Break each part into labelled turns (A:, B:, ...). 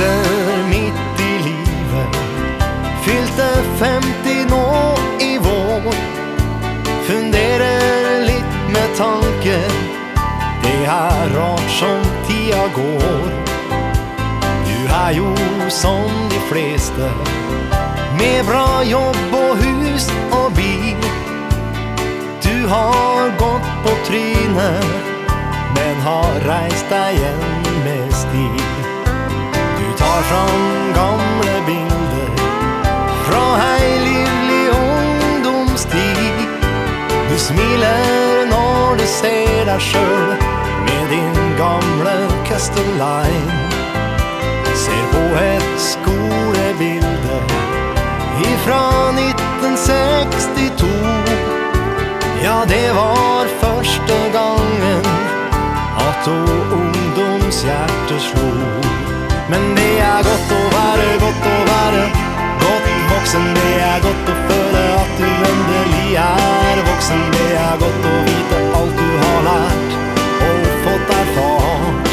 A: sitter mitt i livet fyllt 50 nå i vår. Funderer litt med tanke Det er rart som tida går. Du er jo som de fleste Med bra jobb og hus og bil. Du har gått på trynet Men har reist deg hjem du tar fram gamle bilder. Fra ei livlig ungdomstid. Du smiler når du ser deg sjøl Med din gamle custom line Ser på et skolebilde Ifra 1962 Ja, det var første gangen At to ungdomshjerter slo men det är gott å være, godt å være Godt voksen, det er godt å føle At du endelig er voksen Det er godt å vite alt du har lært Og fått erfart.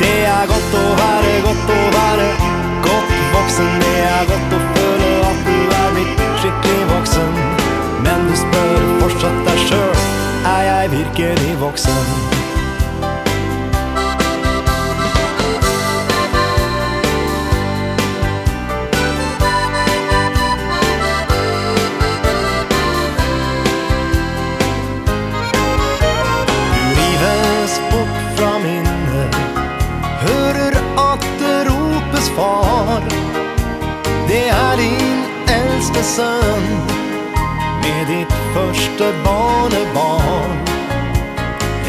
A: Det er godt å være, godt å være Godt voksen, det er godt å føle At du er blitt skikkelig voksen Men du spør fortsatt deg selv Er jeg virkelig voksen? Hører at det ropes far. Det er din eldste sønn Med ditt første barnebarn.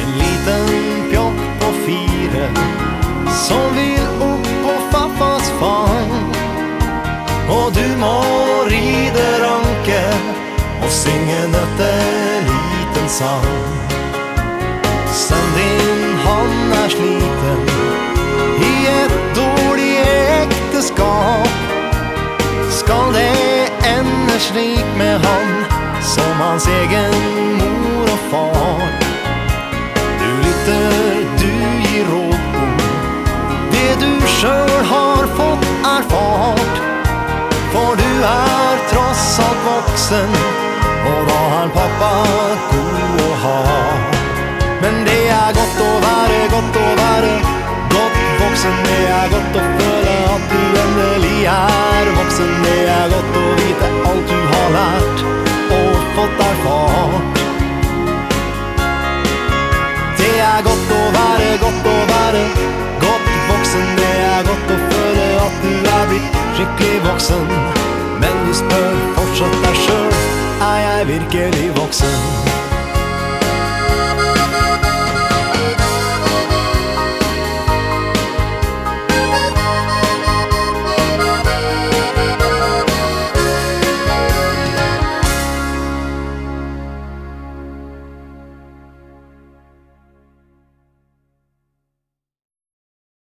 A: En liten pjokk på fire. Som vil opp på faffas fang Og du må ride ranke Og synge nøtteliten sang. Sønnen Skal det ende slik med han Som hans egen mor och far. Du lytter, du ger råd Det du själv har fått erfart. För du är trots allt vuxen. Och da er pappa At du er blitt skikkelig voksen Men du spør fortsatt deg sjøl, Er jeg virkelig voksen?